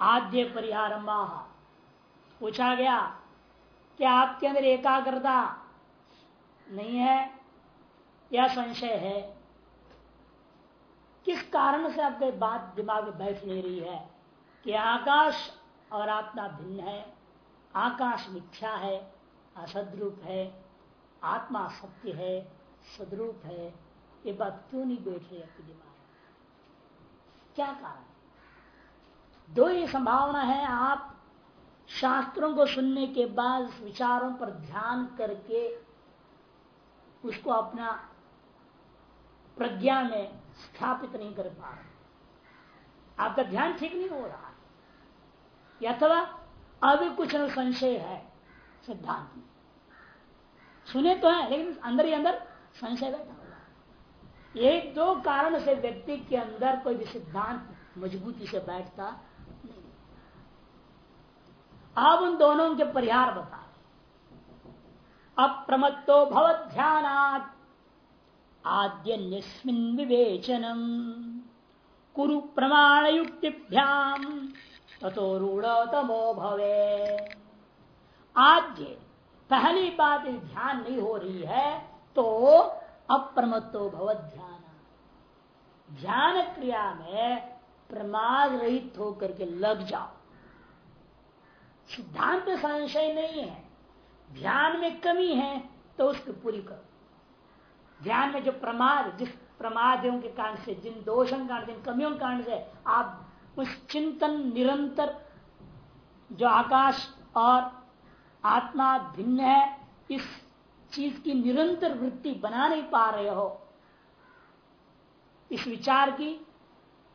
आद्य परिहारंबा पूछा गया कि आपके अंदर एकाग्रता नहीं है या संशय है? किस कारण से आपके बात दिमाग में बैठ नहीं रही है कि आकाश और आत्मा भिन्न है, आकाश मिथ्या है, असदरूप है, आत्मा सत्य है, सदरूप है? ये बात क्यों नहीं बैठ रही आपके दिमाग क्या कारण? दो ही संभावना है, आप शास्त्रों को सुनने के बाद, विचारों पर ध्यान करके उसको अपना प्रज्ञा में स्थापित नहीं कर पा रहे। आपका ध्यान ठीक नहीं हो रहा अथवा अभी कुछ न संशय है सिद्धांत में। सुने तो है, लेकिन अंदर ही अंदर संशय बैठा हुआ एक दो कारण से व्यक्ति के अंदर कोई भी सिद्धांत मजबूती से बैठता आप उन दोनों के परिहार बता अप्रमत्तो भवत ध्यान आद्य विवेचनम। कुरु प्रमाण युक्तिभ्याम तथो रूढ़तमो भवे आद्य, पहली बात ध्यान नहीं हो रही है तो अप्रमत्तो भवत ध्यान ध्यान क्रिया में प्रमाद रहित होकर के लग जाओ। सिद्धांत में संशय नहीं है। ध्यान में कमी है तो उसकी पूरी करो। ध्यान में जो प्रमाद, जिस प्रमादों के कारण से, जिन दोषों के कारण जिन कमियों के कारण से आप उस चिंतन निरंतर, जो आकाश और आत्मा भिन्न है, इस चीज़ की निरंतर वृत्ति बना नहीं पा रहे हो। इस विचार की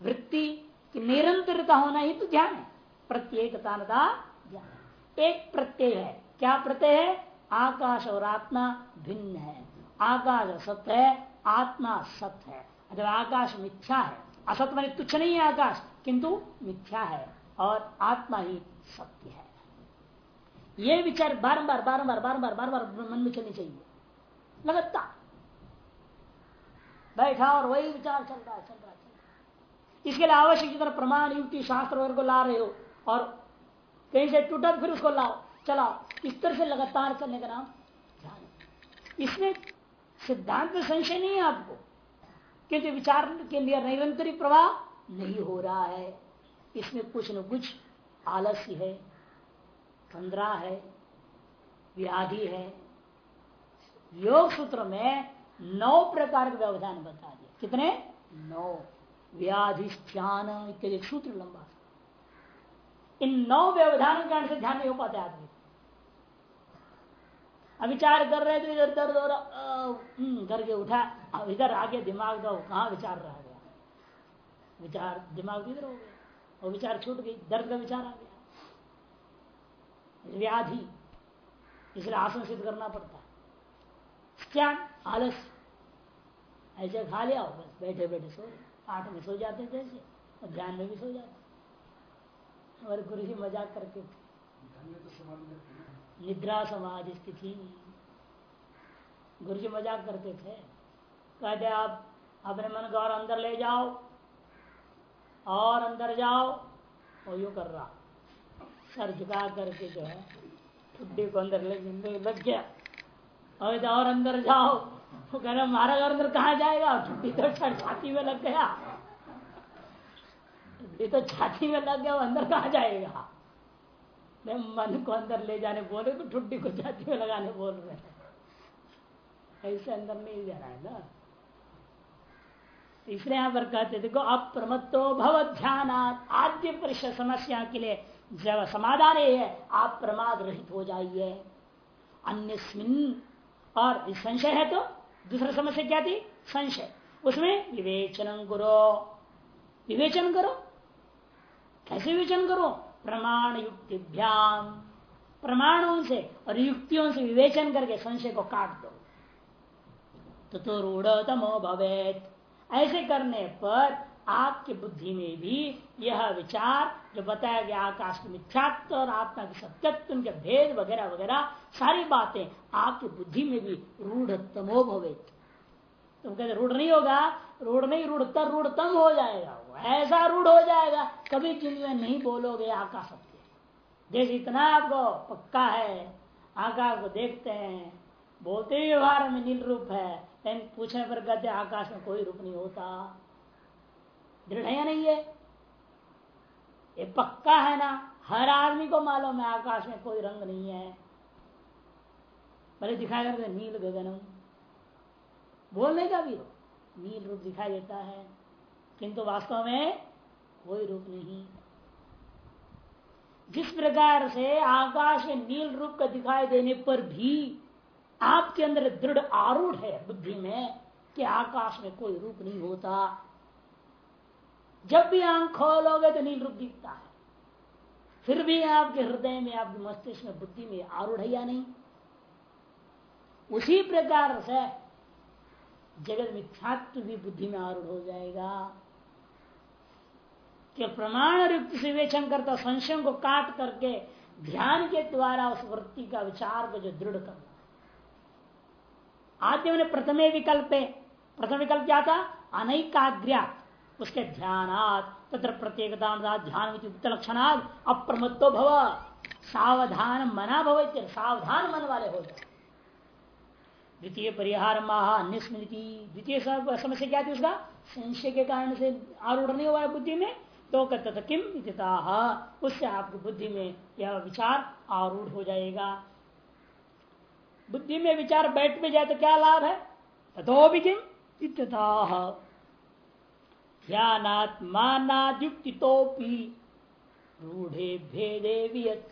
वृत्ति की निरंतरता होना ही तो ध्यान है। प्रत्येकता एक प्रत्यय है। क्या प्रत्यय है? आकाश और आत्मा भिन्न है। आकाश सत्य है, आत्मा सत्य है। अगर आकाश मिथ्या है। असत मैंने तुच्छ नहीं है आकाश, किंतु मिथ्या है और आत्मा ही सत्य है। ये विचार बारंबार बारंबार बारंबार बार बार मन में चलनी चाहिए। लगातार। बैठा और वही विचार चल रहा है, चल रहा है। इसके लिए आवश्यक जितना प्रमाण युक्ति शास्त्र वर्ग को ला रहे हो और कहीं से टूटा फिर उसको लाओ, चलाओ। इस तरह से लगातार चलने का नाम ध्यान। इसमें सिद्धांत में संशय नहीं है आपको किंतु विचार के लिए निरंतरी प्रवाह नहीं हो रहा है। इसमें कुछ न कुछ आलस्य है, तंद्रा है, व्याधि है। योग सूत्र में नौ प्रकार के व्यवधान बता दिए। कितने? नौ। व्याधिष्ठान इत्यादि सूत्र लंबा इन नौ व्यवधान के कारण से ध्यान नहीं हो पाते आदमी। विचार कर रहे तो इधर दर्द और हम्म, करके उठा अब इधर आगे दिमाग का कहा विचार रह गया। विचार दिमाग इधर हो गया और विचार छूट गई दर्द का विचार आ गया। व्याधि इसलिए आसन सिद्ध करना पड़ता क्या आलस ऐसे खा लिया बस बैठे बैठे सो आठ में सो जाते जैसे और ध्यान में भी सो जाते और गुरु जी मज़ाक करके। निद्रा समाधि स्थिति। गुरु जी मज़ाक करते थे। कहते, आप अपने मन को और अंदर ले जाओ, और अंदर जाओ, और यू कर रहा। सर झुका करके जो है, ठुड्डी को अंदर ले लग गया। और और अंदर जाओ। वो कह रहा महाराज और अंदर कहा जाएगा? ठुड्डी तो छाती में लग गया। ठुड्डी तो छाती में लग गया, वो अंदर कहा जाएगा? मैं मन को अंदर ले जाने बोले तो ठुड्डी को छाती में लगाने बोल रहे हैं। ऐसे अंदर नहीं जा रहा है ना? इसलिए यहाँ पर कहते देखो, अप्रमत्तो भव ध्यान आद्य परिषद समस्या के लिए जब समाधान ये है, आप प्रमाद रहित हो जाइए। अन्य और संशय है तो दूसरा समस्या क्या थी? संशय। उसमें विवेचन करो। विवेचन करो। कैसे विवेचन करो प्रमाण युक्ति प्रमाणों से और युक्तियों से विवेचन करके संशय को काट दो। तो, तो रूढ़ तमो भवेत। ऐसे करने पर आपकी बुद्धि में भी यह विचार जो बताया गया आकाश के मिथ्यात्व और आत्मा के सत्यत्व के भेद वगैरह वगैरह सारी बातें आपकी बुद्धि में भी रूढ़ तमो भवे तुम कहते रूढ़ नहीं होगा रूढ़ नहीं रूढ़तर रूढ़तम हो जाएगा ऐसा रूढ़ हो जाएगा, कभी ज़िंदगी में नहीं बोलोगे आकाश सत्य जैसे इतना आपको पक्का है, आकाश को देखते हैं, बोलते ही व्यवहार में नील रूप है, लेकिन पूछने पर कहते आकाश में कोई रूप नहीं होता। दृढ़ है नहीं है? ये पक्का है ना? हर आदमी को मालूम है, आकाश में कोई रंग नहीं है। भले दिखाई करते नील गगनम। बोलने का भी नील रूप दिखाई देता है। किंतु वास्तव में कोई रूप नहीं। जिस प्रकार से आकाश नील रूप का दिखाई देने पर भी आपके अंदर दृढ़ आरूढ़ है बुद्धि में कि आकाश में कोई रूप नहीं होता। जब भी आँख खोलोगे तो नील रूप दिखता है। फिर भी आपके हृदय में, आपके मस्तिष्क में बुद्धि में आरूढ़ है या नहीं? उसी प्रकार से जगत मिथ्यात्व भी बुद्धि में आरूढ़ हो जाएगा। कि प्रमाण युक्त से विवेचन करता संशय को काट करके ध्यान के द्वारा उस वृत्ति का विचार को जो दृढ़ करना आद्य मैंने प्रथमे विकल्प, प्रथम विकल्प क्या था? अनैकाग्र्या। उसके ध्यानात तथा प्रत्येकता ध्यान युक्त लक्षणात अप्रमत्तो भव। सावधान मना भव सावधान मन वाले हो जाए द्वितीय परिहार महा निस्मृति द्वितीय समस्या क्या थी उसका? संशय के कारण से आरूढ़ नहीं हुआ है बुद्धि में। तो कहते किम उससे आपकी बुद्धि में यह विचार आरूढ़ हो जाएगा। बुद्धि में विचार बैठ में जाए तो क्या लाभ है? तथो भी किम इत्यताह ध्यानात्मानाद्युक्तितोपि रूढ़े भेदे वियत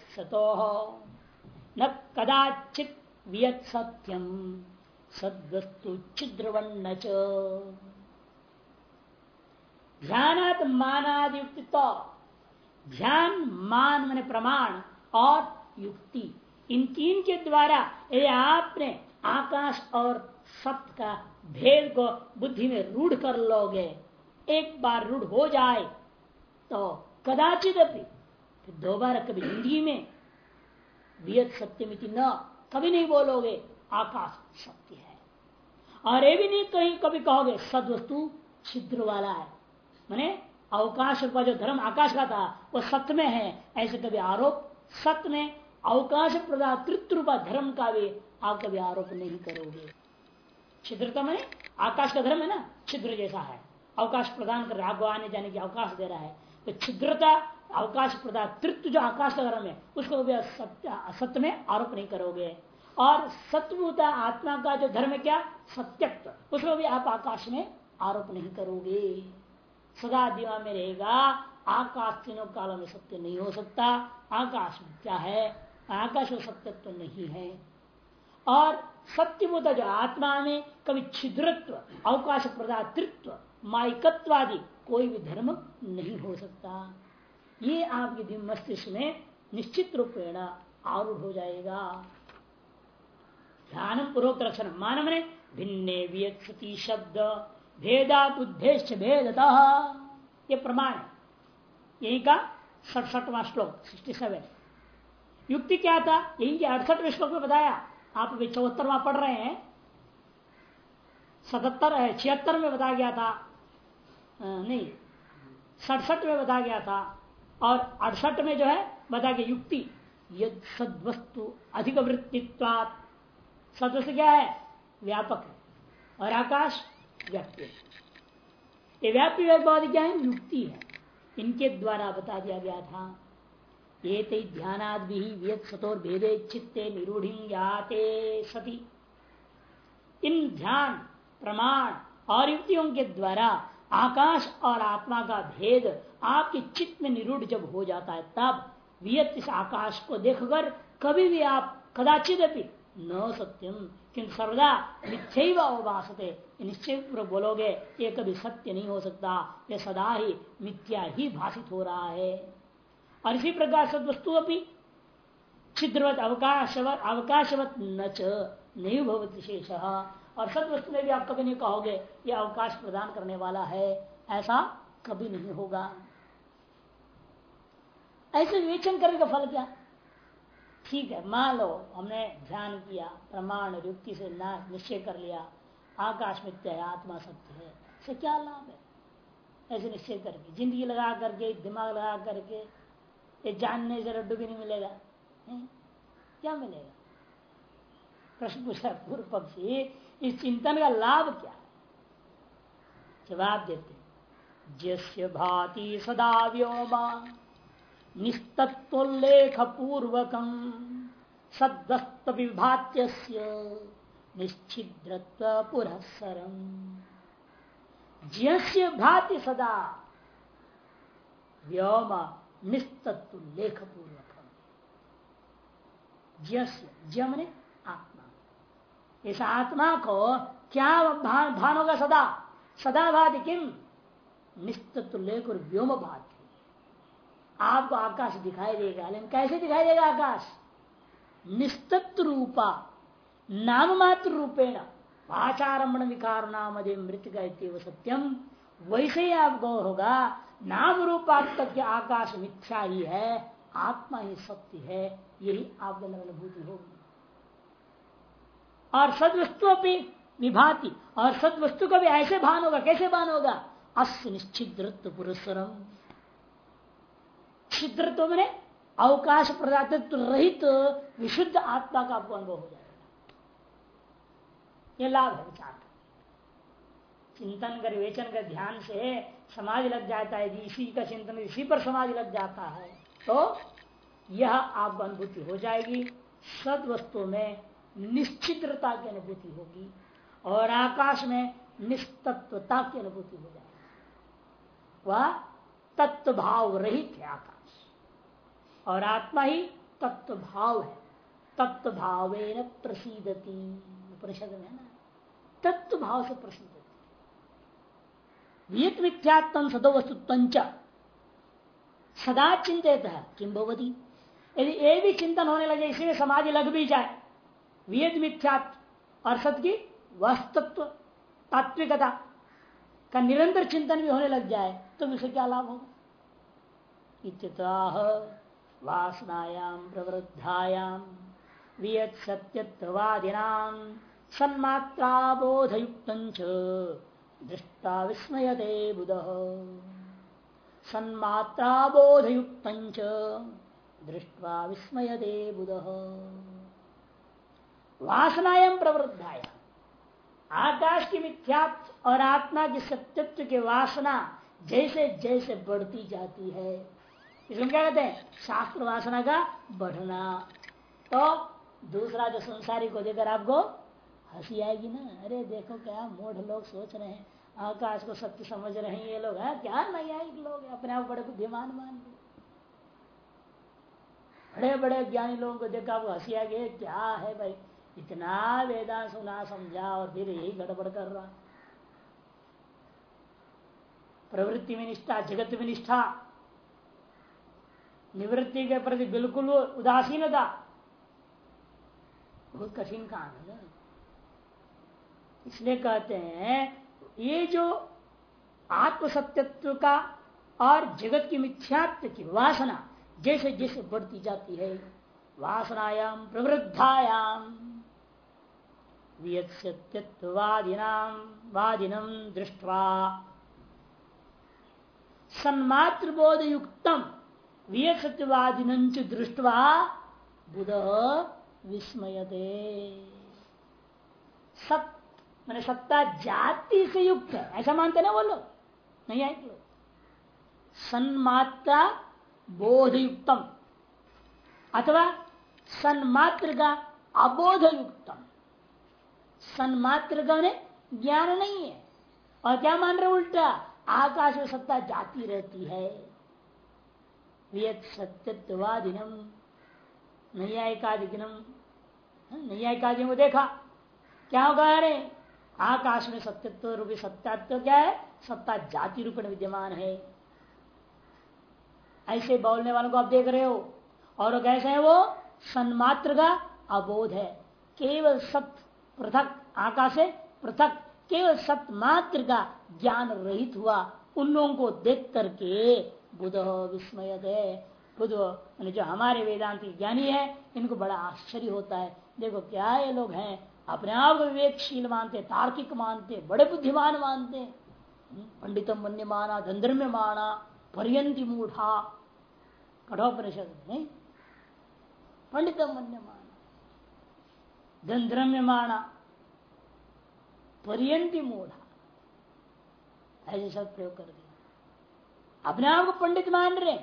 न कदाचित वियत सत्यम सदस्तु छिद्रवन्न ध्यानात मानादयुक्त तो ध्यान, मान मन प्रमाण और युक्ति। इन तीन के द्वारा यदि आपने आकाश और सत्य का भेद को बुद्धि में रूढ़ कर लोगे, एक बार रूढ़ हो जाए तो कदाचित दोबारा कभी हिंदी में वियत सत्यमिति न, कभी नहीं बोलोगे, आकाश सत्य है। और ये भी नहीं कहीं कभी कहोगे सद वस्तु छिद्र वाला है। मैंने अवकाश का जो धर्म आकाश का था, वो सत्य में है। ऐसे कभी आरोप सत्य में अवकाश प्रदातृत्व रूपा धर्म का भी आप कभी आरोप नहीं करोगे। छिद्रता मैंने आकाश का धर्म है ना, छिद्र जैसा है। अवकाश प्रदान कर रहा आने जाने की अवकाश दे रहा है। तो छिद्रता, अवकाश प्रदातृत्व जो आकाश का धर्म है, उसको भी असत्य में आरोप नहीं करोगे। और सत्यभूता आत्मा का जो धर्म है क्या? सत्यत्व। उसको भी आप आकाश में आरोप नहीं करोगे। सदा दिवा में रहेगा, आकाश तीनों कालों में सत्य नहीं हो सकता। आकाश क्या है? आकाश में सत्यत्व नहीं है। और सत्यभूत जो आत्मा में, कभी छिद्रत्व, अवकाश प्रदातृत्व माइकत्व आदि कोई भी धर्म नहीं हो सकता। ये आपके मस्तिष्क में निश्चित रूपेण आरूढ़ हो जाएगा। ध्यान पूर्वक लक्षण मानव ने भिन्ने व्यक्ति शब्द भेदा उद्देश्य भेदता। ये प्रमाण यही का सड़सठवा श्लोक सिक्सटी सेवन युक्ति क्या था? यही के अड़सठवें श्लोक में बताया। आप अभी चौहत्तरवा पढ़ रहे हैं। सतहत्तर है छिहत्तर में बताया गया था। नहीं, सड़सठ में बताया गया था। और अड़सठ में जो है, बताया गया युक्ति। यद सदवस्तु अधिक वृत्तित्वात सदस्य क्या है? व्यापक है। और आकाश? व्याप्ति ये व्याप्ति व्यापवादी क्या है युक्ति है। इनके द्वारा बता दिया गया था, ये ध्यानाद भी सतोर भेदे चित्ते निरूढ़ सती। इन ध्यान, प्रमाण और युक्तियों के द्वारा आकाश और आत्मा का भेद आपके चित्त में निरूढ़ जब हो जाता है, तब वियत इस आकाश को देखकर कभी भी आप कदाचित न सत्यम किंतु सर्वदा मिथ्य अवभाषते निश्चय बोलोगे, ये कभी सत्य नहीं हो सकता। ये सदा ही मिथ्या ही भाषित हो रहा है। और इसी प्रकार सद वस्तु अपनी छिद्रवत अवकाशवत अवकाशवत न च, नहीं भवत विशेष और सद वस्तु में भी आप कभी नहीं कहोगे, ये अवकाश प्रदान करने वाला है। ऐसा कभी नहीं होगा। ऐसे विवेचन करने का फल क्या? ठीक है, मान लो, हमने ध्यान किया, प्रमाण, युक्ति से ना निश्चय कर लिया, आकाश में है आत्मा सत्य है, इससे क्या लाभ है? ऐसे निश्चय करके, ज़िंदगी लगा करके, दिमाग लगा करके, ये जानने से लड्डू भी नहीं मिलेगा क्या मिलेगा? प्रश्न पूछा पूर्व पक्षी इस चिंतन का लाभ क्या है? जवाब देते जस्य भाति सदा व्योमा। निस्तत्वोल्लेख पूर्वक सदस्त विभात्य निश्चिद्रत्व पुरस्सरम ज्यस्य भाति सदा व्योम निस्तत्व लेख पूर्वक जस्य जमने आत्मा। इस आत्मा को क्या भान होगा सदा? सदा भाति किम? निस्तत्व लेकर व्योम भाति। आपको आकाश दिखाई देगा। लेकिन कैसे दिखाई देगा आकाश? निस्तत्व रूपा नाम मात्र रूपेण। आचारमण विकार नाम मृत गए सत्यम। वैसे ही आप आपको होगा, नाम रूपात्मक आकाश मिथ्या ही है, आत्मा ही सत्य है, यही आपके अंदर अनुभूति होगी। और सदवस्तु भी विभाति, और सदवस्तु का भी ऐसे भान होगा, कैसे भान होगा? अस्य निश्चिद्रत्व पुरस्सरम छिद्रत्व में अवकाश प्रदातत्व रहित विशुद्ध आत्मा का आपको अनुभव हो जाएगा। यह लाभ है विचार चिंतन कर, विवेचन कर, ध्यान से समाज लग जाता है इसी का चिंतन इसी पर समाज लग जाता है तो यह आप अनुभूति हो जाएगी। सद वस्तु में निश्चित्रता की अनुभूति होगी और आकाश में निस्तत्वता की अनुभूति हो जाएगी। वह तत्व भाव रहित है आकाश। और आत्मा ही तत्व भाव है। तत्व भाव प्रसिद्धति परिषद में है ना? तत्व भाव से प्रसिद्ध वियत मिथ्यात्म सदो वस्तुत्व सदा चिंतित है। किम भवती? यदि ये भी चिंतन होने लगे इसी समाधि लग भी जाए। वियत मिथ्यात्व और सत की वस्तुत्व, तात्विकता का निरंतर चिंतन भी होने लग जाए तो उसे क्या लाभ होगा? इत्यतः वासनायाम प्रवृद्धायाम वियत सत्यत्वादिनाम सन्मात्राबोधयुक्त दृष्टा विस्मयते बुध। सन्मात्राबोधयुक्त दृष्टवा विस्मयते बुध। वासनाएँ प्रवृद्धाय। आकाश की मिथ्यात्व और आत्मा की सत्यत्व की वासना जैसे जैसे बढ़ती जाती है इसमें क्या कहते हैं? शास्त्र वासना का बढ़ना। तो दूसरा जो संसारी को देकर आपको हँसी आएगी ना? अरे देखो क्या मूढ़ लोग सोच रहे हैं। आकाश को सत्य समझ रहे हैं ये लोग। है, क्या नहीं लोग अपने आप बड़े बुद्धिमान मान बड़े बड़े ज्ञानी लोगों को देखा आपको हँसी आ गए क्या है भाई? इतना वेदा सुना समझा और फिर यही गड़बड़ कर रहा। प्रवृत्ति में निष्ठा, जगत में निष्ठा। निवृत्ति के प्रति बिल्कुल उदासीनता। बहुत कठिन काम है इसलिए कहते हैं, ये जो आत्म सत्यत्व का और जगत की मिथ्यात्व की वासना, जैसे जैसे बढ़ती जाती है वासनायाम प्रवृद्धायाम सत्यत्वादिनाम वादिनम दृष्टवा। सन्मात्र बोध युक्तम सत्यवादिन दृष्टवा बुध विस्मयते। सत, मैंने सत्ता जाति से युक्त। है ऐसा मानते ना बोलो नहीं आए लोग सन्मात्रा बोध युक्तम अथवा सन्मात्र का अबोध युक्तम सन्मात्र का ज्ञान नहीं है। और क्या मान रहे उल्टा? आकाश में सत्ता जाती रहती है। सत्यत्वादिनम नैयायिकादिनम नैयायिकादि को देखा। क्या होगा अरे? आकाश में सत्यत्व रूपी सत्यात्व क्या है? सत्ता जाति रूप में विद्यमान है। ऐसे बोलने वालों को आप देख रहे हो। और कैसे है वो? सन्मात्र का अबोध है। केवल सत्य पृथक आकाश है पृथक, केवल सत्य मात्र का ज्ञान रहित हुआ। उन लोगों को देख करके बुध, विस्मय बुध जो हमारे वेदांति ज्ञानी है, इनको बड़ा आश्चर्य होता है। देखो, क्या ये लोग हैं? अपने आप को विवेकशील मानते, तार्किक मानते, बड़े बुद्धिमान मानते। पंडित मन्य माना धंधर्म्य माना, पर्यंती मूढ़ा। कठोपनिषद, नहीं? पंडित मन्य माना धंधर्म्य माना, पर्यंती मूढ़ा। ऐसे सब प्रयोग कर दिया अपने आप को पंडित मान रहे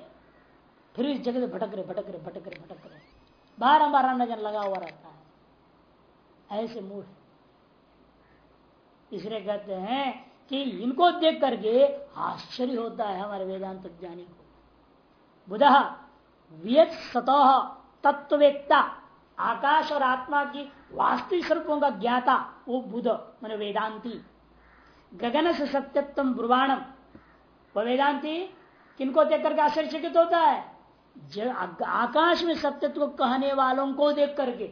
फिर इस जगह भटक रहे भटक रहे भटक रहे भटक रहे। बार बार नज़र लगा हुआ रहता है। ऐसे मूढ़ इसलिए कहते हैं कि इनको देख करके आश्चर्य होता है हमारे वेदांत ज्ञानी को। बुध वियत सतह तत्ववेत्ता आकाश और आत्मा की वास्तविक स्वरूपों का ज्ञाता वो बुध, मान वेदांती। गगन से सत्यत्म ब्रुवाणम वह वेदांति किनको देख करके आश्चर्यचकित होता है। आकाश में सत्यत्व कहने वालों को देख करके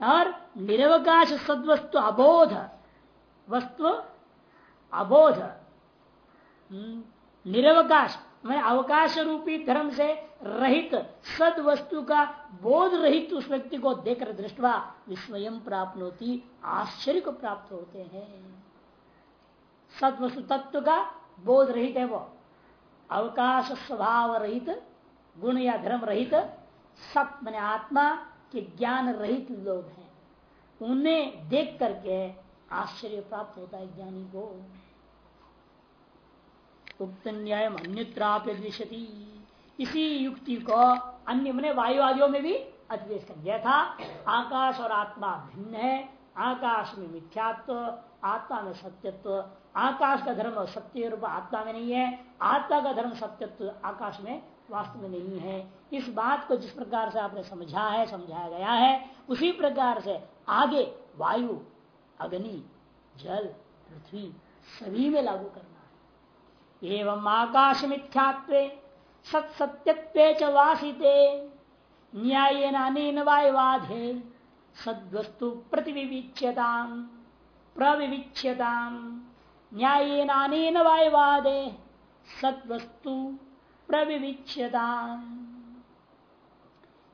और निरवकाश सदवस्तु अबोध वस्तु अबोध हम्म, निरवकाश मैं अवकाश रूपी धर्म से रहित सद वस्तु का बोध रहित उस व्यक्ति को देखकर दृष्टवा विस्मयम प्राप्त होती आश्चर्य को प्राप्त होते हैं। सद वस्तु तत्व का बोध रहित है वो। अवकाश स्वभाव रहित, गुण या धर्म रहित सत मैंने आत्मा के ज्ञान रहित लोग हैं। उन्हें देख करके आश्चर्य प्राप्त होता है ज्ञानी को। उक्त न्याय अन्यत्राप्यति इसी युक्ति को अन्य मैंने वायुवादियों में भी अधिवेश कर दिया था। आकाश और आत्मा भिन्न है। आकाश में मिथ्यात्व, आत्मा में सत्यत्व आकाश का धर्म सत्य रूप आत्मा में नहीं है, आत्मा का धर्म सत्यत्व आकाश में वास्तव में नहीं है। इस बात को जिस प्रकार से आपने समझा है, समझाया गया है, उसी प्रकार से आगे वायु, अग्नि, जल, पृथ्वी, सभी में लागू करना है। एवं आकाश मिथ्यात्व, सत्सत्यत्व च वासिते न्याय वायुवाधे, सद्वस्तु प्रतिविविच्यता प्रविविच्यता न्याय नानीन वायुवादे सद्वस्तु प्रविविच्यता।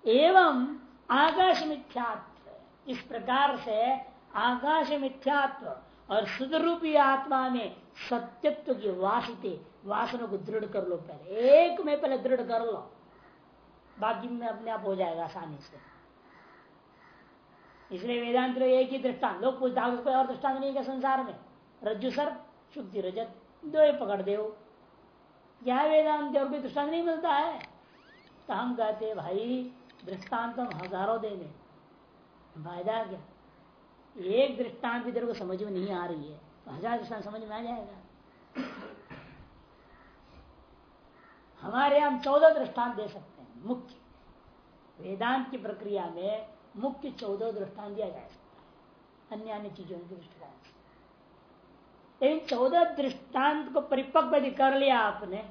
एवं आकाश मिथ्यात्व इस प्रकार से आकाश मिथ्यात्व और सुदरूपी आत्मा में सत्यत्व की वासिते, वासनों को दृढ़ कर लो पहले। एक में पहले दृढ़ कर लो, बाकी में अपने आप हो जाएगा आसानी से। इसलिए वेदांत एक ही दृष्टान लोग पूछता कोई और दृष्टांत नहीं है संसार में? रज्जु सर शुद्धि रजत दो पकड़ दे क्या वेदांत और कोई दृष्टांत नहीं मिलता है। तो हम कहते, भाई, दृष्टांत हम हज़ारों दे दें फ़ायदा क्या? एक दृष्टांत भी तेरे को समझ में नहीं आ रही है तो हज़ार दृष्टांत समझ में आ जाएगा। हमारे हम चौदह दृष्टांत दे सकते हैं, मुख्य। वेदांत की प्रक्रिया में मुख्य चौदह दृष्टांत दिया जा सकता है। अन्य अन्य चीज़ों की दृष्टांत लेकिन चौदह दृष्टांत को परिपक्व यदि कर लिया आपने,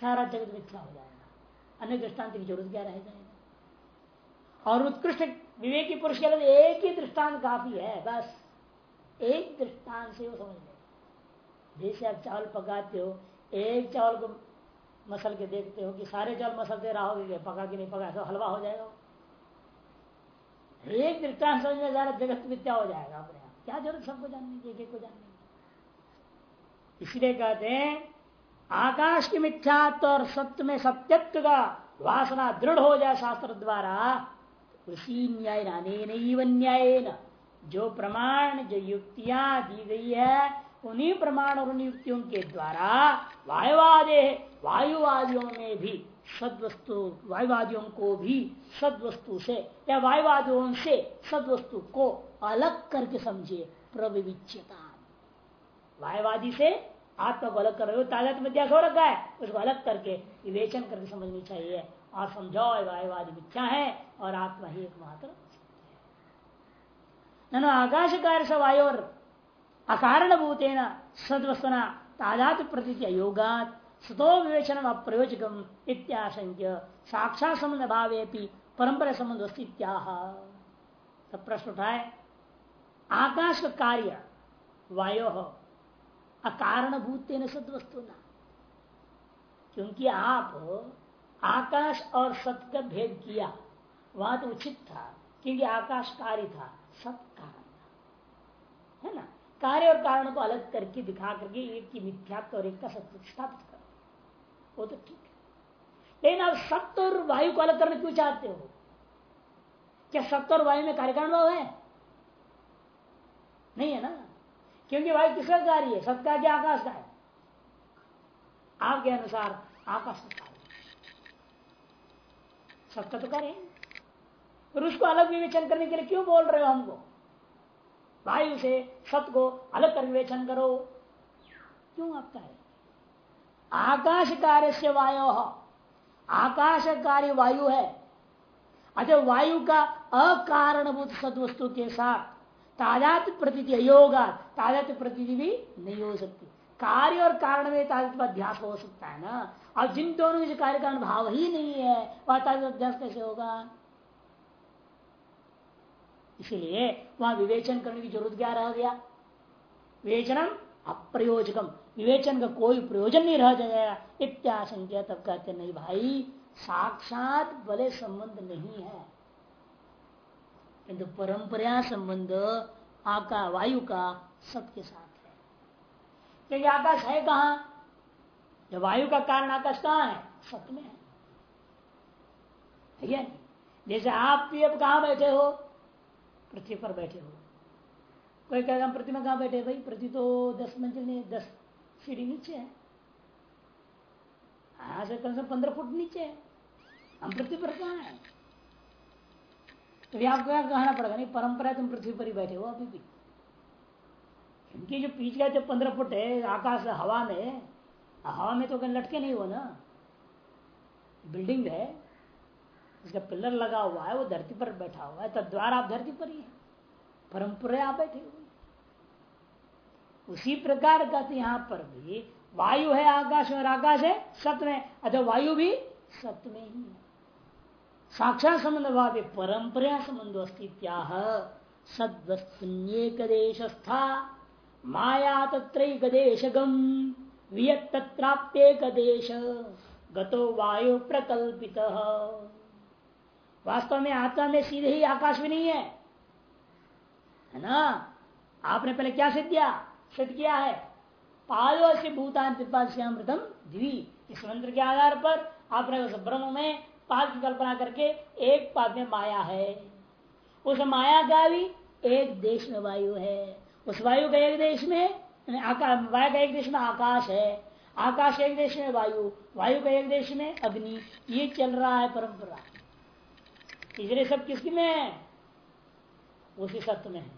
सारा जगत मिथ्या हो जाएगा। अन्य दृष्टांत की ज़रूरत क्या रह जाएगा? और उत्कृष्ट विवेकी पुरुष के लिए एक ही दृष्टांत काफ़ी है, बस। एक दृष्टांत से वो समझ ले जैसे आप चावल पकाते हो, एक चावल को मसल के देखते हो कि सारे चावल मसलते रहोगे पका कि नहीं पका तो हलवा हो जाएगा एक दृष्टांत समझ में सारा जगत मिथ्या हो जाएगा अपने क्या ज़रूरत सबको जानने की, एक एक को जानने की? इसलिए कहते हैं, आकाश की मिथ्यात्व और सत्य में सत्यत्व का वासना दृढ़ हो जाए शास्त्र द्वारा, उसी न्याय न्याय जो प्रमाण, जो युक्तियाँ दी गई है, उन्हीं प्रमाण और युक्तियों के द्वारा वायुवादे, वायुवादियों में भी सदवस्तु, वायुवादियों को भी सदवस्तु से, या वायुवादियों से सदवस्तु को अलग करके समझिए, प्रविविच्यता। वायुवादी से आत्मा को अलग कर रहे हो ताज़ा तो हो रखा है, उसको अलग करके विवेचन करके समझनी चाहिए। और समझाओ वायुवादी मिथ्या है, और आत्मा ही एकमात्र न आकाश कार्य से वायु अकारण भूतेन सदवस्तुना तादात प्रतीत योगात, सतो विवेचन अप्रयोजकम इत्याशंक्य, साक्षात संबंध भावे परंपरा संबंध अस्तित्याह तब प्रश्न उठाए। आकाश का कार्य वायु अकारण भूत सदवस्तु न क्योंकि आप आकाश और सत का भेद किया, वहाँ तो उचित था, क्योंकि आकाश कार्य था सत कारण था। है ना? कार्य और कारण को अलग करके, दिखा करके एक की मिथ्यात्व और एक का सत्य स्थापित करो। वो तो ठीक है। लेकिन आप सत्य और वायु को अलग करना क्यों चाहते हो? क्या सत्य और वायु में कार्यकारण है? नहीं है ना? क्योंकि वायु किसका कार्य है? सत्य का क्या आकाश का है। आपके अनुसार आकाश का कार्य सत्य तो कार्य फिर उसको अलग विवेचन करने के लिए क्यों बोल रहे हो हमको? वायु से सत्य को अलग कर विवेचन करो। क्यों आपका है? आकाश कार्य से वायु आकाश कार्य वायु है। अच्छा वायु का अकारणभूत सदवस्तु के साथ ताजात प्रती अयोगा ताजात प्रती भी नहीं हो सकती। कार्य और कारण में ताजत अध्यास हो सकता है ना? अब जिन दोनों के कार्य कारण भाव ही नहीं है, वह ताजत अध्यास कैसे होगा? इसलिए वहाँ विवेचन करने की ज़रूरत क्या रह गया? विवेचनम अप्रयोजकम। विवेचन का कोई प्रयोजन नहीं रह जाएगा इत्याशंक्य तब कहते नहीं भाई, साक्षात बले संबंध नहीं है। किंतु परंपरा संबंध आका वायु का सबके साथ है। क्योंकि आकाश है कहा? जब वायु का कारण आकाश कहाँ है? सत्य में है। जैसे आप भी अब कहा बैठे हो? पृथ्वी पर बैठे हो। कोई कहेगा, हम पृथ्वी में कहा बैठे भाई? पृथ्वी तो दस मंजिल नहीं दस सीढ़ी नीचे है। यहाँ से कम से पंद्रह फुट नीचे है। हम पृथ्वी पर कहा है? तो आपको क्या कहना पड़ेगा, नहीं परंपरा तुम पृथ्वी पर ही बैठे हो अभी भी। इनकी जो पीछ गए थे पंद्रह फुट है, आकाश हवा में हवा में तो कहीं लटके नहीं हो ना। बिल्डिंग है, उसका पिलर लगा हुआ है, वो धरती पर बैठा हुआ है तब द्वार आप धरती पर ही है। परंपरा आप बैठे हुए उसी प्रकार का यहाँ पर भी, वायु है आकाश में और आकाश है सत्य में। अतः वायु भी सत्य में ही है। साक्षात संबंध भाव परंपरा संबंध अस्तित्या सद्वस्तुन्येक माया तत्रैक देशगम वियत तत्राप्येक देश गतो वायु प्रकल्पित। वास्तव में आत्मा में सीधे ही आकाश भी नहीं है। है ना? आपने पहले क्या सिद्ध किया? सिद्ध किया है। पालो से भूतान पिपाश्यामृतम द्वि। इस मंत्र के आधार पर आपने उस ब्रह्म में। पाद की कल्पना करके एक पाद में माया है। उस माया का भी एक देश में वायु है। उस वायु का एक देश में वायु का एक देश में आकाश है। आकाश एक देश में वायु वायु का एक देश में अग्नि। ये चल रहा है परंपरा। इसलिए सब किसकी में है? उसी सत्य में है।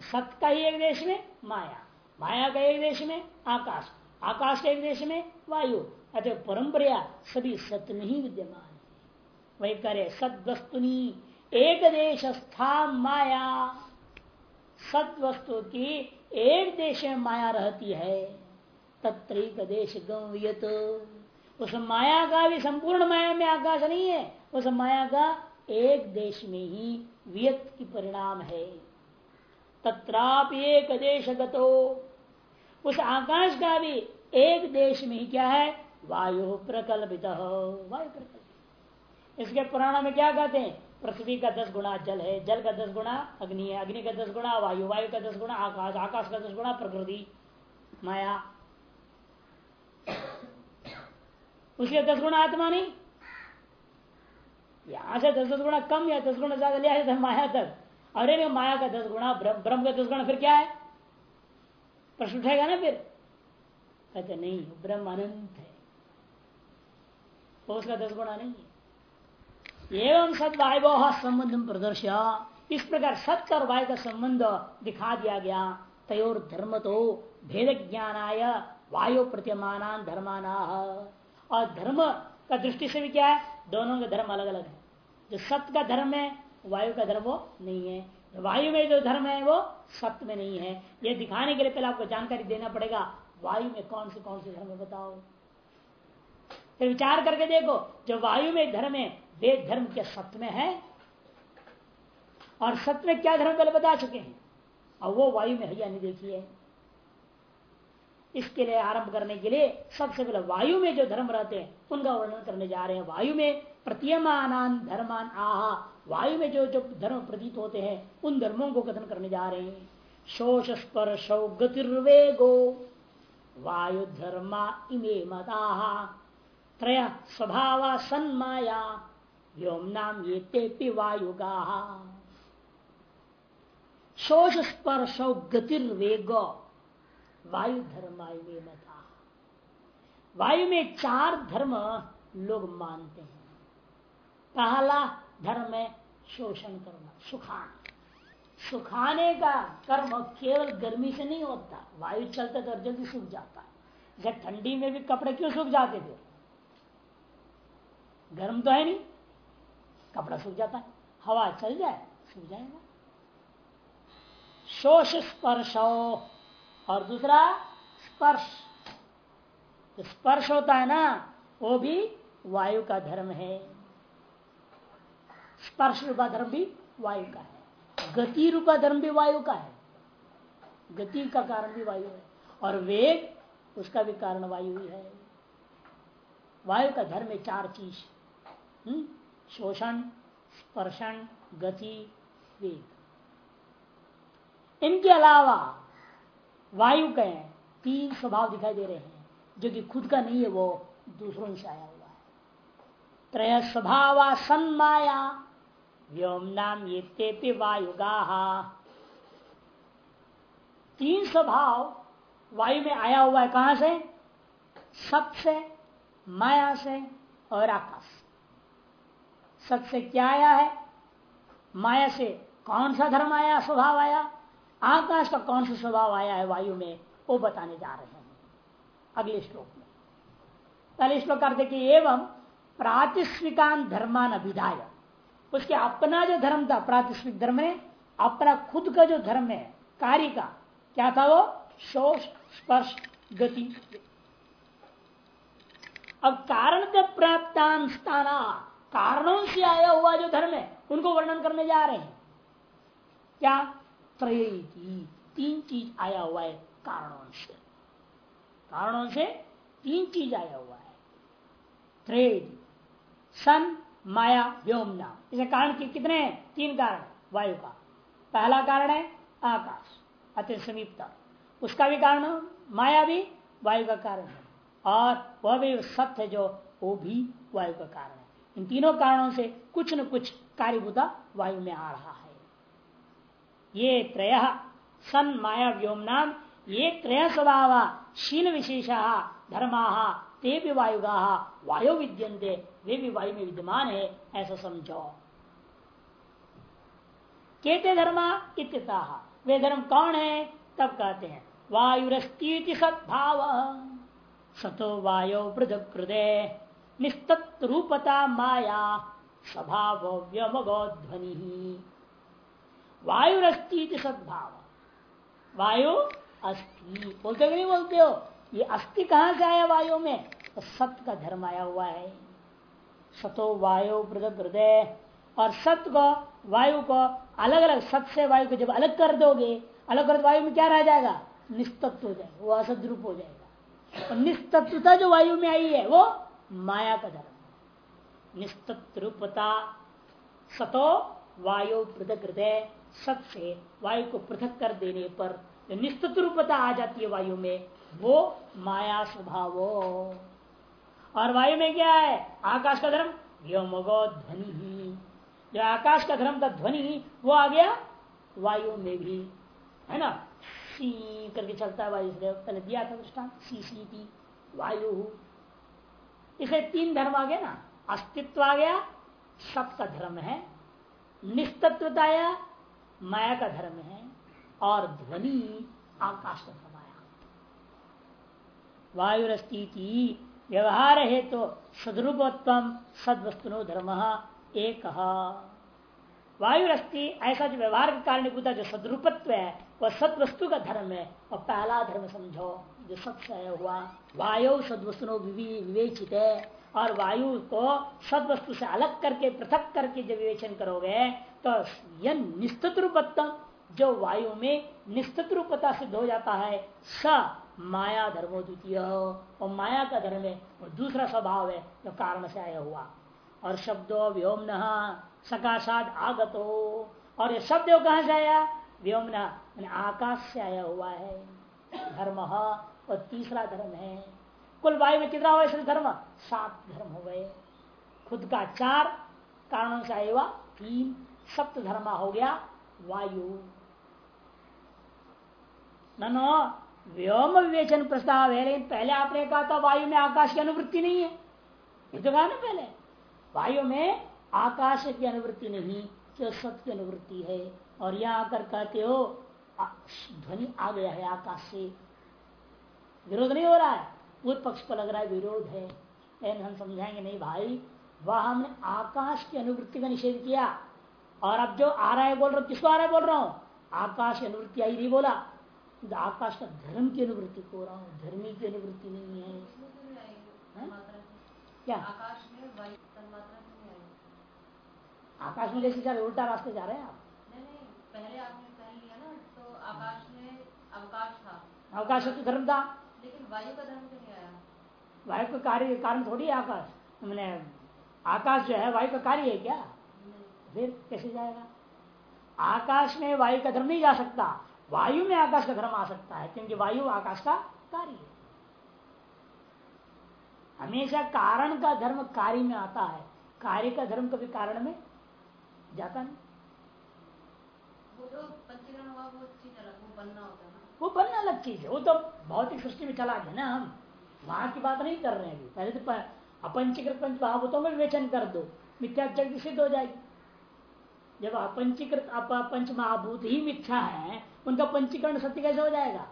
सत्य का ही एक देश में माया माया का एक देश में आकाश आकाश के एक देश में वायु। अतः परंपरा सभी सत्य में ही विद्यमान वही करे, सदवस्तुनी एक देश स्था माया। सत वस्तु की एक देश में माया रहती है, तत्रिक देश गम्यत। उस माया का भी संपूर्ण माया में आकाश नहीं है, उस माया का एक देश में ही वियत की परिणाम है। तत्राप एक देश गतो। उस आकाश का भी एक देश में ही क्या है? वायु प्रकल्पित। वायु प्रकल्पित। इसके पुराण में क्या कहते हैं पृथ्वी का दस गुणा जल है जल का दस गुणा अग्नि है अग्नि का दस गुणा वायु वायु का दस गुणा आकाश आकाश का दस गुणा प्रकृति माया उसके दस गुणा आत्मा नहीं यहाँ से दस दस गुणा कम या दस गुणा ज़्यादा लिया है माया तक अरे माया का दस गुणा ब्रह्म का दस गुणा फिर क्या है प्रश्न उठेगा ना फिर कहते नहीं ब्रह्म अनंत है तो उसका दस गुणा नहीं है एवं सदवायु संबंध प्रदर्शा इस प्रकार सत्य और वायु का संबंध दिखा दिया गया। तयोर धर्म तो भेद ज्ञानाय वायु प्रतिमान धर्माना। और धर्म का दृष्टि से भी क्या है? दोनों का धर्म अलग अलग है। जो सत्य का धर्म है वायु का धर्म वो नहीं है। वायु में जो धर्म है, वो सत्य में नहीं है। ये दिखाने के लिए पहले आपको जानकारी देना पड़ेगा, वायु में कौन से कौन से धर्म बताओ। फिर विचार करके देखो, जो वायु में धर्म है वे धर्म के सत्य में है। और सत्य में क्या धर्म पहले बता चुके हैं? और वो वायु में है या नहीं देखिए। इसके लिए आरंभ करने के लिए सबसे पहले वायु में जो धर्म रहते हैं, उनका वर्णन करने जा रहे हैं। वायु में प्रतीयमान धर्मान आह। वायु में जो जो धर्म प्रतीत होते हैं, उन धर्मों को कथन करने जा रहे हैं। शोष स्पर्शो गतिर्वेगो वायु धर्मा इमे मता त्रय स्वभाव सन्माया। व्योमनाम ये वायुगा शोष स्पर्श गतिर्वेग वायु धर्म मता वायु में चार धर्म लोग मानते हैं। पहला धर्म है शोषण करना सुखाना। सुखाने का कर्म केवल गर्मी से नहीं होता, वायु चलते तो जल्दी सूख जाता है। जब ठंडी में भी कपड़े क्यों सूख जाते थे? गर्म तो है नहीं। कपड़ा सूख जाता है, हवा चल जाए, सूख जाएगा। शोष स्पर्श और दूसरा स्पर्श। तो स्पर्श होता है ना, वो भी वायु का धर्म है। स्पर्श रूपा धर्म भी वायु का है। गति रूपा धर्म भी वायु का है। गति का कारण भी वायु है, और वेग उसका भी कारण वायु ही है। वायु का धर्म है चार चीज़। हम्म? शोषण, स्पर्शन, गति, वेग। इनके अलावा वायु के तीन स्वभाव दिखाई दे रहे हैं, जो कि खुद का नहीं है, वो दूसरों से आया हुआ है। त्रय स्वभाव सन्माया, व्योम नाम ये ते वायुगा। तीन स्वभाव वायु में आया हुआ है कहाँ से? सत से, माया से और आकाश सत से क्या आया है? माया से कौन सा धर्म आया, स्वभाव आया? आकाश का कौन सा स्वभाव आया है वायु में? वो बताने जा रहे हैं। अगले श्लोक में। पहले श्लोक करते कि एवं प्रातिस्विकान धर्मान अभिधाय। उसके अपना जो धर्म था प्रातिष्ठिक धर्म ने अपना खुद का जो धर्म है, कार्य का, क्या था वो? शोष, स्पर्श, गति। अब कारण का प्राप्तान स्थाना कारणों से आया हुआ जो धर्म है उनको वर्णन करने जा रहे हैं। क्या? त्रय तीन चीज़ आया हुआ है कारणों से। कारणों से तीन चीज़ आया हुआ है। त्रय सन माया व्योम नाम। इसे कारण कि, कितने हैं? तीन कारण वायु का। पहला कारण है आकाश अति समीपता। उसका भी कारण माया भी वायु का कारण है। और वह भी सत्य जो वो भी वायु का कारण है। इन तीनों कारणों से कुछ न कुछ कार्यभूता वायु में आ रहा है। ये त्रय सन माया व्योम नाम ये त्रय स्वभाव शील विशेष, धर्मा, ते भी वायुगा, वायु विद्यंते वे भी वायु में विद्यमान है, ऐसा समझो। केते धर्मा इत्यता वे धर्म कौन है, तब कहते हैं वायुरस्ती सद्भाव, सतो वायु पृथक निस्तरूपता माया स्वभाव व्यमगोध्वनि वायुरस्ती सद्भाव। वायु अस्थि बोलते नहीं बोलते हो? ये अस्थि कहाँ से आया वायु में? तो सत्य का धर्म आया हुआ है। सतो वायु पृथक हृदय। और सत्य को, वायु को अलग अलग सत्य से वायु को जब अलग कर दोगे, अलग कर वायु में क्या रह जाएगा? निस्तत्व हो जाएगा। वो असद रूप हो जाएगा। और निस्तत्वता जो वायु में आई है, वो माया का धर्म निस्तत्वता सतो वायु पृथक हृदय सत से वायु को पृथक कर देने पर निस्तत्व रूपता आ जाती है वायु में, वो माया स्वभाव। और वायु में क्या है? आकाश का धर्म? व्योमगो ध्वनि। जो आकाश का धर्म था ध्वनि, वो आ गया वायु में भी। है ना? सी करके चलता है वायु पहले दिया था दृष्टान सी सी, टी। वायु। इसे तीन धर्म आ गया ना। अस्तित्व आ गया सबका धर्म है, निस्तत्वताया माया का धर्म है, और ध्वनि आकाश का धर्म आया वायु वायुरस्ती व्यवहार है तो सदरूपत्व सदवस्तु धर्म एक। वायुरस्ति ऐसा जो व्यवहार के कारण जो सदरूपत्व है वह सत वस्तु का धर्म है। और पहला धर्म समझो, जो सत्य हुआ, वायु सदवस्तु विवेचित। है और वायु को सदवस्तु से अलग करके, पृथक करके जब विवेचन करोगे तो यह निश्चित रूपत्व, जो वायु में निश्चित रूपता सिद्ध हो जाता है। स माया धर्मो द्वितीय। और माया का धर्म है, और दूसरा स्वभाव है, जो कारण से आया हुआ। और शब्दों व्योम सकाशाद आगतो। और ये शब्द कहाँ से आया? व्योमना आकाश से आया हुआ है। धर्म और तीसरा धर्म है। कुल वायु में कितना हुआ इसलिए धर्म? सात धर्म हो गए। खुद का चार कारणों से आया हुआ तीन। सप्त धर्मा हो गया वायु। नो व्योम विवेचन प्रस्ताव है। लेकिन पहले आपने कहा था वायु में आकाश की अनुवृत्ति नहीं है। ये तो कहा ना पहले। वायु में आकाश की अनुवृत्ति नहीं जो सत्य की अनुवृत्ति है। और यहाँ आकर कहते हो ध्वनि आ गया है आकाश से। विरोध नहीं हो रहा है। पूर्व पक्ष को लग रहा है विरोध है। लेकिन हम समझाएँगे नहीं भाई वह हमने आकाश की अनुवृत्ति का निषेध किया। और अब जो आ रहा है बोल रहा हूँ किसको आ रहा है बोल रहा हूँ? आकाश की अनुवृत्ति आई नहीं बोला। तो आकाश का धर्म की अनुवृत्ति को रहा हूँ। धर्मी की अनुवृत्ति नहीं है। क्या? आकाश में आकाश में जैसे जा रहे उल्टा रास्ते जा रहे हैं आप। पहले आपने पहन लिया ना तो आकाश में अवकाश था। अवकाश तो धर्म था। लेकिन वायु का धर्म तो नहीं आया? वायु का कार्य कारण थोड़ी है आकाश। मैंने आकाश जो है वायु का कार्य है क्या? फिर कैसे जाएगा? आकाश में वायु का धर्म नहीं जा सकता। वायु में आकाश का धर्म आ सकता है क्योंकि वायु आकाश का कार्य है। हमेशा कारण का धर्म कार्य में आता है। कार्य का धर्म कभी कारण में जाता नहीं। वो बनना अलग चीज़ है, वो तो भौतिक सृष्टि में चला गया ना हम। वहाँ की बात नहीं कर रहे हैं पहले तो अपंचीकृत पंच में विवेचन कर दो मिथ्या सिद्ध हो जाएगी। जब अपंचीकृत पंच महाभूत ही मिथ्या है, उनका पंचीकरण सत्य कैसे हो जाएगा?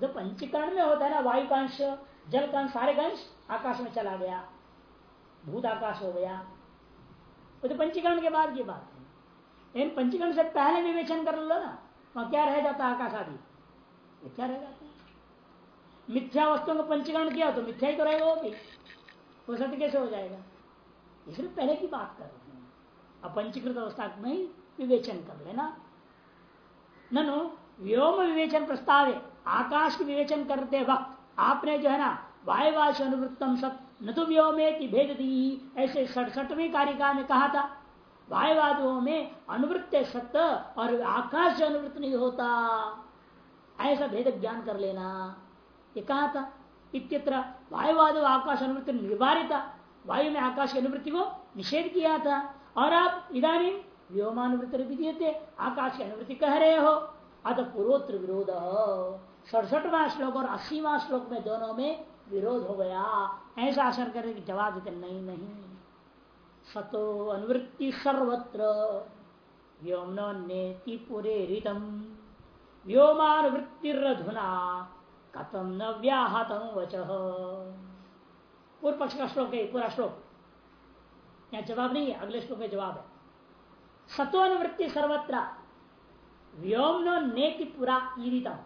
तो पंचीकरण में होता है ना वायु कांश जल का अंश सारे कांश आकाश में चला गया, भूत आकाश हो गया। वो तो पंचीकरण के बाद की बात। लेकिन पंचीकरण से पहले विवेचन कर लो ना। वहाँ क्या रह जाता आकाश आदि? मिथ्या रह जाता है? मिथ्या वस्तुओं का पंचीकरण किया तो मिथ्या ही तो रहेगा वो भी। वो सत्य कैसे हो जाएगा? इसलिए पहले की बात कर रहे हैं। अपंचीकृत अवस्था में ही विवेचन कर लेना। ननु, व्योम विवेचन प्रस्ताव। है आकाश की विवेचन करते वक्त आपने जो है ना वायुवाश अनुवृत्तम सब न तो व्योमे भेद दी ऐसे सड़सठवीं कारिका में कहा था वायुवादों में अनुवृत्त सत्य और आकाश से अनुवृत्त नहीं होता। ऐसा भेद ज्ञान कर लेना। ये कहा था? इत्यत्र वायुवाद आकाश अनुवृत्ति निवारिता वायु में आकाश की अनुवृत्ति को निषेध किया था। और आप इधानी व्योमानुवृत्ति थे आकाश की अनुवृत्ति कह रहे हो। अतः पूर्वोत्तर विरोध। सड़सठवा श्लोक और अस्सीवा श्लोक में दोनों में विरोध हो गया। ऐसा आसन करने की जवाब देते नहीं नहीं। सतो अनुवृत्ति सर्वत्र। व्योमनेति पुरे रितम व्योमानुवृत्तिरधुना कथम न व्याहतम वच। पूर्व पक्ष का श्लोक है पूरा श्लोक। यहाँ जवाब नहीं है, अगले श्लोक में जवाब है। सतो अनुवृत्ति सर्वत्र व्योम नेति पुरा ईरितम।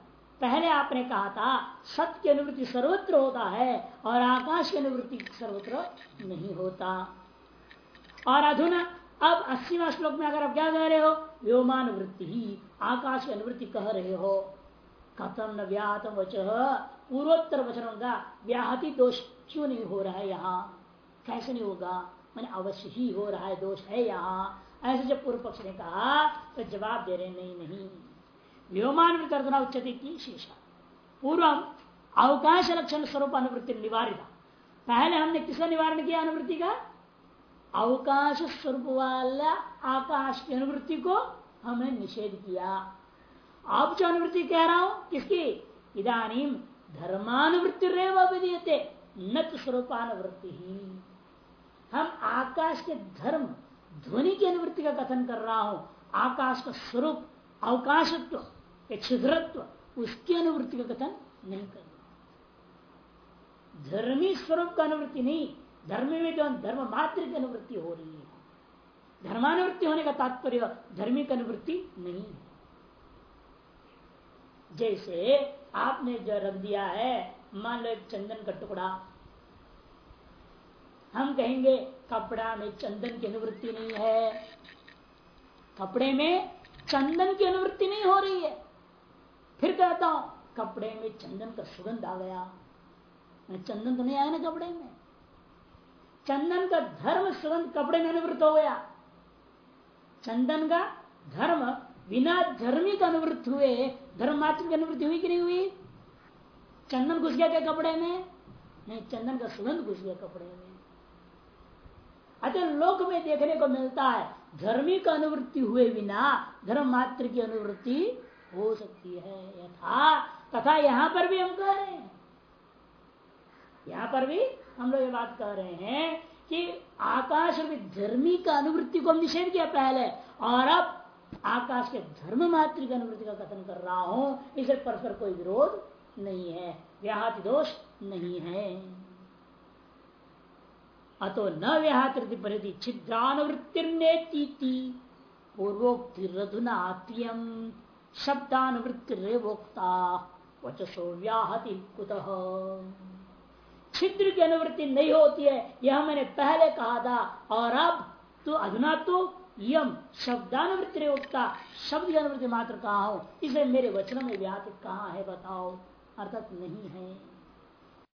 पहले आपने कहा था, सत्य अनुवृत्ति सर्वत्र होता है और आकाश की अनुवृत्ति सर्वत्र नहीं होता। और अधुना, अब अस्सीवा श्लोक में अगर आप क्या कह रहे हो, व्योमान वृत्ति ही, आकाश अनुवृत्ति कह रहे हो। कथम न व्याहतम वच, पूर्वोत्तर वचनों का व्याहति दोष क्यों नहीं हो रहा है यहाँ? कैसे नहीं होगा? मैंने अवश्य ही हो रहा है दोष है यहाँ। ऐसे जब पूर्व पक्ष ने कहा तो जवाब दे रहे नहीं नहीं। व्योमान तर्जना उच्चते की शेषा। पूर्व अवकाश लक्षण स्वरूप अनुवृत्ति निवारित। पहले हमने किसका निवारण किया अनुवृत्ति का? अवकाश स्वरूप वाला आकाश की अनुवृत्ति को हमने निषेध किया। अब जो अनुवृत्ति कह रहा हूँ, किसकी? इधानी धर्मानुवृत्ति रेव न तो स्वरूपानुवृत्ति ही। हम आकाश के धर्म, ध्वनि की अनुवृत्ति का कथन कर रहा हूँ। आकाश का स्वरूप, अवकाशत्व छिद्रत्व उसकी अनुवृत्ति का कथन नहीं कर धर्मी स्वरूप का अनुवृत्ति नहीं धर्म में जो धर्म मात्र की अनुवृत्ति हो रही है। धर्मानुवृत्ति होने का तात्पर्य धर्मी की अनुवृत्ति नहीं है। जैसे आपने जो रख दिया है, मान लो एक चंदन का टुकड़ा, हम कहेंगे कपड़ा में चंदन की अनुवृत्ति नहीं है। कपड़े में चंदन की अनुवृत्ति नहीं हो रही है। फिर कहता हूँ, कपड़े में चंदन का सुगंध आ गया। चंदन तो नहीं आया ना कपड़े में। चंदन का धर्म सुगंध कपड़े में अनुवृत्त हो गया। चंदन का धर्म बिना धर्मी का अनुवृत्त हुए धर्म मात्र की अनुवृत्ति हुई कि नहीं हुई? चंदन घुस गया क्या कपड़े में? नहीं, चंदन का सुगंध घुस गया कपड़े में। अतः लोक में देखने को मिलता है, धर्मी का अनुवृत्ति हुए बिना धर्म मात्र की अनुवृत्ति हो सकती है। यथा, तथा यहाँ पर भी हम कह रहे हैं। यहाँ पर भी हम लोग ये बात कह रहे हैं कि आकाश धर्मी का अनुवृत्ति को हम निषेध किया, पहले। और अब आकाश के धर्म मात्र की अनुवृत्ति का कथन कर रहा हूँ, इसे परस्पर कोई विरोध नहीं है, व्याहति दोष नहीं है। अतो न व्याहृति परिधि छिद्रानुवृत्ति पूर्वोक्ति रधुनात्यम शब्दानुवृत्तिरेवोक्ता, वचसो व्याहति कुतः। छिद्र की अनुवृत्ति नहीं होती है, यह मैंने पहले कहा था। और अब तो अधुना तो यम शब्दानुवृत्ति उगता शब्द की अनुवृत्ति मात्र कहा हो। इसे मेरे वचन में व्याहत कहा है बताओ। अर्थात नहीं है।